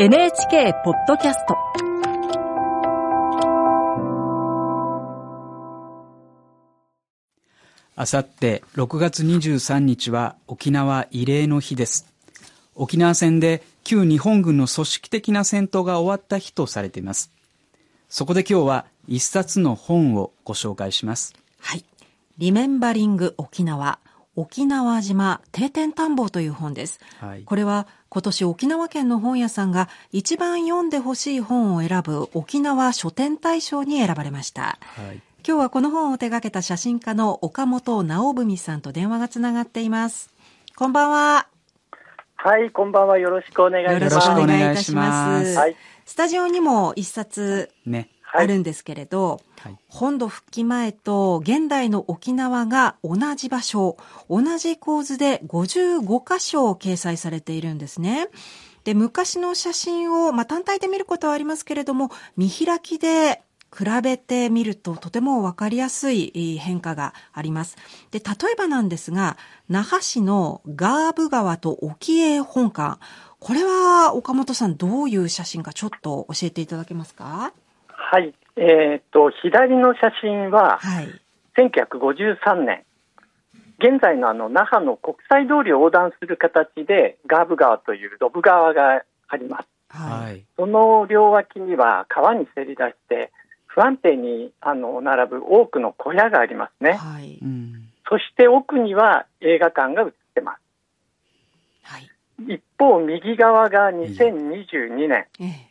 NHK ポッドキャスト。あさって6月23日は沖縄慰霊の日です。沖縄戦で旧日本軍の組織的な戦闘が終わった日とされています。そこで今日は一冊の本をご紹介します。はい。リメンバリング沖縄、沖縄島定点探訪という本です。はいこれは今年沖縄県の本屋さんが一番読んでほしい本を選ぶ沖縄書店大賞に選ばれました。はい今日はこの本を手掛けた写真家の岡本直文さんと電話がつながっています。こんばんは。はい、こんばんは。よろしくお願いします。よろしくお願いいたします。はい。スタジオにも一冊ねはいあるんですけれど、はい本土復帰前と現代の沖縄が同じ場所、同じ構図で55箇所掲載されているんですね。で、昔の写真を、まあ、単体で見ることはありますけれども、見開きで比べてみるととてもわかりやすいえー変化があります。で、例えばなんですが、那覇市のガーブ川と沖永本館。これは岡本さんどういう写真かちょっと教えていただけますか？はい。えーっと、左の写真は、はい。1953年。現在のあの、那覇の国際通りを横断する形で、ガーブ川というドブ川があります。はい。はいその両脇には川にせり出して、不安定にあの並ぶ多くの小屋がありますね。はい。うんそして奥には映画館が映ってます。はい。一方、右側が2022年。ええ。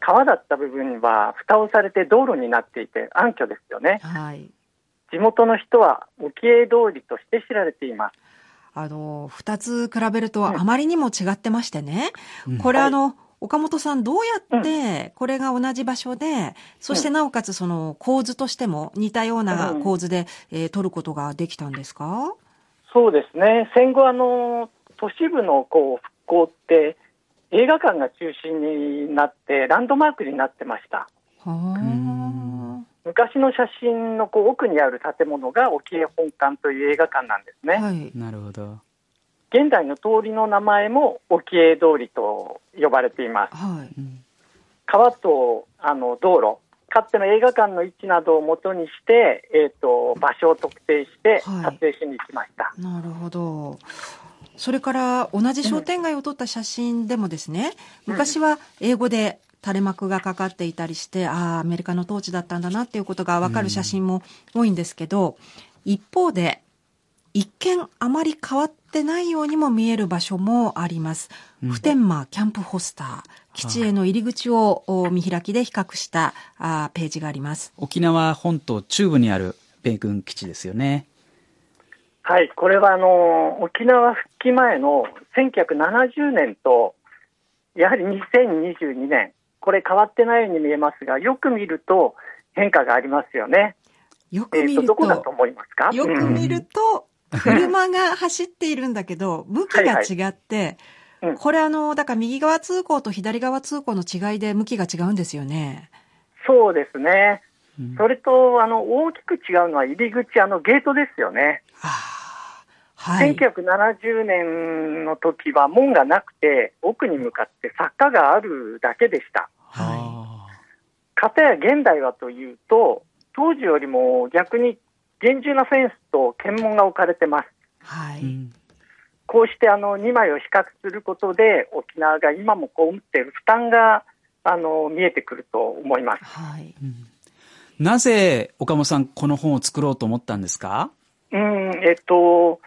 川だった部分は蓋をされて道路になっていて暗渠ですよね。はい。地元の人は沖永通りとして知られています。あの、二つ比べるとあまりにも違ってましてね。うんこれはいあの、岡本さんどうやってこれが同じ場所で、そしてなおかつその構図としても似たような構図で、えー撮ることができたんですか？そうですね。戦後あの都市部のこう復興って映画館が中心になってランドマークになってました。昔の写真のこう奥にある建物が沖永本館という映画館なんですあ。ね。はい。なるほど現在の通りの名前も沖永通りと呼ばれています。はい。うん川とあの道路、かつての映画館の位置などをもとにして、えー、と場所を特定してはい撮影しに行きました。なるほど。それから同じ商店街を撮った写真でもですね、昔は英語で垂れ幕がかかっていたりして、ああ、アメリカの統治だったんだなっていうことがわかる写真も多いんですけど、一方で、一見あまり変わってないようにも見える場所もあります。うん普天間キャンプホスター、基地への入り口をお見開きで比較したあーページがあります。沖縄本島中部にある米軍基地ですよねはい、これはあの沖縄復帰前の1970年と、やはり2022年、これ変わってないように見えますが、よく見ると変化がありますよね。よえー、く見ると、とどこだと思いますか？よく見ると、車が走っているんだけど、向きが違って、うんこれあの、だから右側通行と左側通行の違いで向きが違うんですよね。そうですね。うんそれとあの大きく違うのは入り口、あのゲートですよね。ああ、はい。1970年の時は門がなくて、奥に向かって坂があるだけでした。はあかたや現代はというと、当時よりも逆に厳重なフェンスと検問が置かれてます。い。はい。こうしてあの2枚を比較することで、沖縄が今もこう打っている負担があの見えてくると思います。はい。なぜ岡本さんこの本を作ろうと思ったんですか？うん、えっと、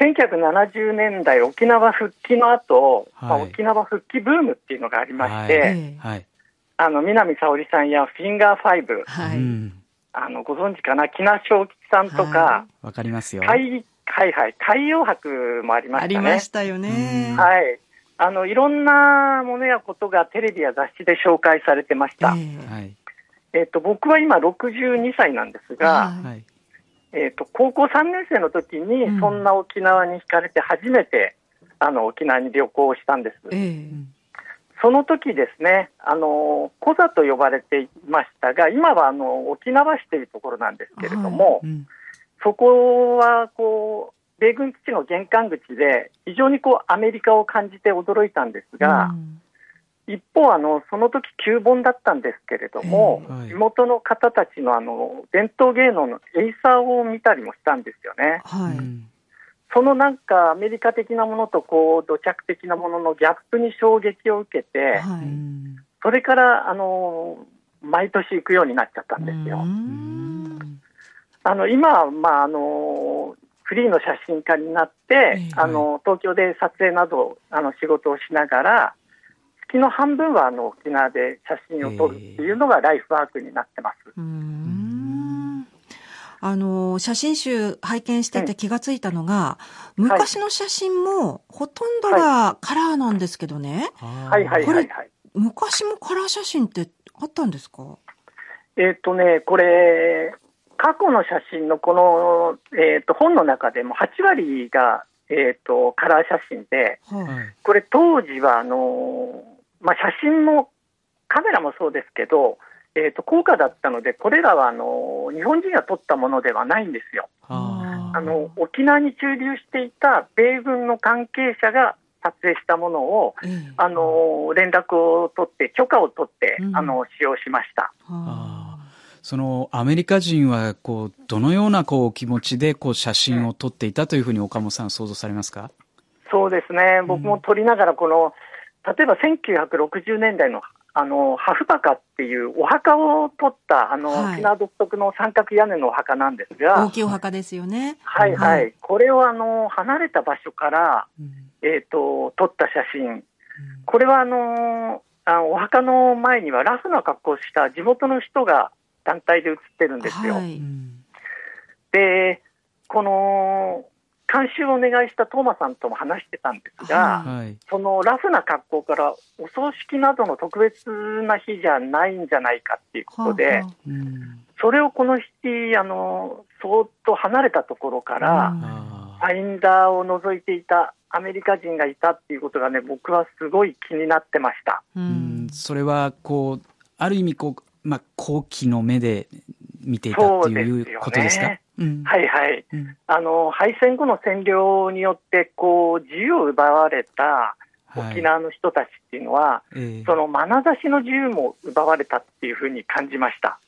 1970年代沖縄復帰の後、まあはい沖縄復帰ブームっていうのがありまして、はい。あの南沙織さんやフィンガーファイブ、はい。うん。あのご存知かな、喜納昌吉さんとか、はわかりますよ。海はいはい、海洋博もありまありしたね。ましたよね。はい。あの、いろんなものやことがテレビや雑誌で紹介されてました。ええ。はい。えっと、僕は今62歳なんですが、はい。はいえっと、高校3年生の時にうん、そんな沖縄に惹かれて初めて、あの、沖縄に旅行をしたんです。ええ。その時ですね、あの、コザと呼ばれていましたが、今はあの、沖縄市というところなんですけれども、うん。そこは、こう、米軍基地の玄関口で、非常にこう、アメリカを感じて驚いたんですが、うん一方あの、その時旧本だったんですけれども、ええはい地元の方たちのあの伝統芸能のエイサーを見たりもしたんですよね。はい。うんそのなんかアメリカ的なものとこう土着的なもののギャップに衝撃を受けて、はい。うんそれからあの毎年行くようになっちゃったんですよ。うんあの今は、まあ、あのフリーの写真家になって、ええあの東京で撮影などあの仕事をしながら月の半分はあの沖縄で写真を撮るっていうのがライフワークになってます。うーん。あの、写真集拝見してて気がついたのが、昔の写真もほとんどがカラーなんですけどね、はい。はい。これはい。はい。昔もカラー写真ってあったんですか？えっ、とね、これ、過去の写真のこの、えー、と本の中でも8割が、えー、とカラー写真で、はい。はい。これ当時はあの、まあ、写真もカメラもそうですけど、えー、と高価だったので、これらはあの日本人が撮ったものではないんですよ。ああの沖縄に駐留していた米軍の関係者が撮影したものを、ええ。あの連絡を取って、許可を取って、うん。あの使用しました。はそのアメリカ人はこうどのようなこう気持ちでこう写真を撮っていたというふうに岡本さん想像されますか？そうですね、僕も撮りながら、この、例えば1960年代のあのハフバカっていうお墓を撮ったあの、はい。沖縄独特の三角屋根のお墓なんです大が、きいお墓ですよね。はいはい、はい。これをあの離れた場所から、うん。えー、と撮った写真、これはあのあのお墓の前にはラフな格好をした地元の人が団体で写ってるんですよ。はい。うんで、この監修をお願いしたトーマさんとも話してたんですが、ははい。そのラフな格好からお葬式などの特別な日じゃないんじゃないかっていうことで、はあはうん。それをこの日、あの、そーっと離れたところから、ファインダーを覗いていたアメリカ人がいたっていうことがね、僕はすごい気になってました。あうん。それはこうある意味こう、まあ、好奇の目で見ていたっていうことですか？そうですよねうんはいはい。うんあの、敗戦後の占領によって、こう、自由を奪われたはい沖縄の人たちっていうのは、ええその眼差しの自由も奪われたっていうふうに感じました。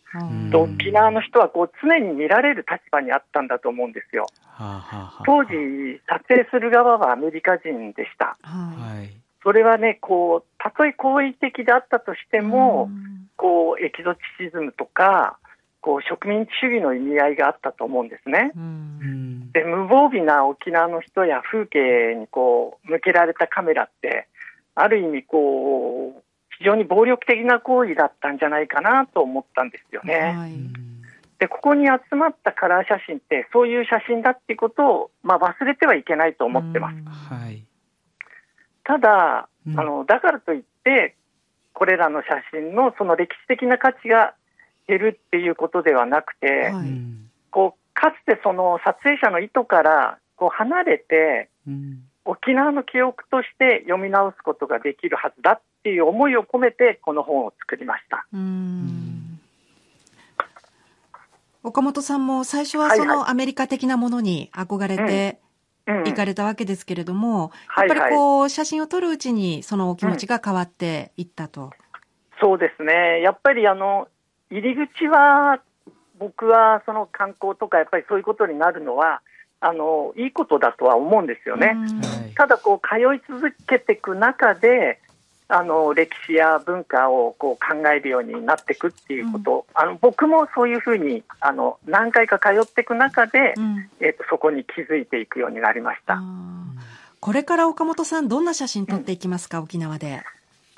沖縄の人はこう常に見られる立場にあったんだと思うんですよ。はあはあはあ当時、撮影する側はアメリカ人でした。はい。はいそれはね、こう、たとえ好意的であったとしても、こう、エキゾチシズムとか、こう、植民地主義の意味合いがあったと思うんですね。で、無防備な沖縄の人や風景にこう、向けられたカメラって、ある意味こう、非常に暴力的な行為だったんじゃないかなと思ったんですよね。はい。で、ここに集まったカラー写真って、そういう写真だっていうことを、まあ、忘れてはいけないと思ってます。うんはいただ、うんあの、だからといって、これらの写真のその歴史的な価値が減るっていうことではなくて、はいうんこう、かつてその撮影者の意図から、こう離れて、うん沖縄の記憶として読み直すことができるはずだっていう思いを込めて、この本を作りました。うん岡本さんも最初ははいそのアメリカ的なものに憧れてうん。行かれたわけですけれども、はいやっぱりこう写真を撮るうちにそのお気持ちが変わっていったと。そうですね。やっぱりあの、入り口は、僕はその観光とかやっぱりそういうことになるのは、あの、いいことだとは思うんですよね。ただこう通い続けていく中で、あの歴史や文化をこう考えるようになっていくっていうこと、あの僕もそういうふうにあの何回か通っていく中で、うん。えっとそこに気づいていくようになりました。これから岡本さんどんな写真撮っていきますか、沖縄で。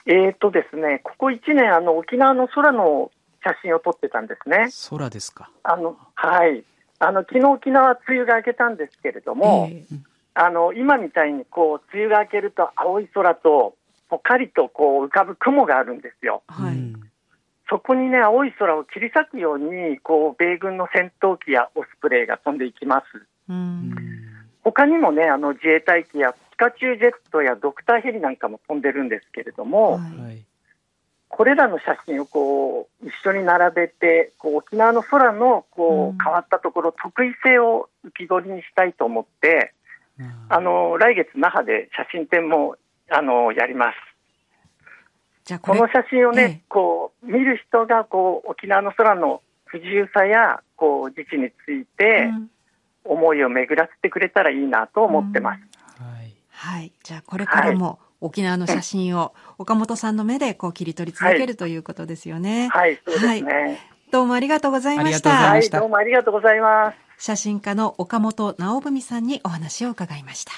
えっとですね、ここ1年あの沖縄の空の写真を撮ってたんですね。空ですかあのはい。あの昨日沖縄梅雨が明けたんですけれども、ええあの今みたいにこう梅雨が明けると青い空とぽかりとこう浮かぶ雲があるんですよ。はい。うんそこにね、青い空を切り裂くように、こう、米軍の戦闘機やオスプレイが飛んでいきます。ううんん他にもね、あの自衛隊機やピカチュウジェットやドクターヘリなんかも飛んでるんですけれども、はいはいこれらの写真をこう、一緒に並べて、こう、沖縄の空のこうんう、変わったところ、特異性を浮き彫りにしたいと思って、あの、来月那覇で写真展も、あの、やります。じゃあこの写真をね、ええこう、見る人が、こう、沖縄の空の不自由さや、こう、自治について、うん思いを巡らせてくれたらいいなと思ってます。はい。はい。じゃあこれからも沖縄の写真を岡本さんの目でこう切り取り続けるということですよね。はい、そうですね。はいどうもありがとうございましたはい、どうもありがとうございます。写真家の岡本直文さんにお話を伺いました。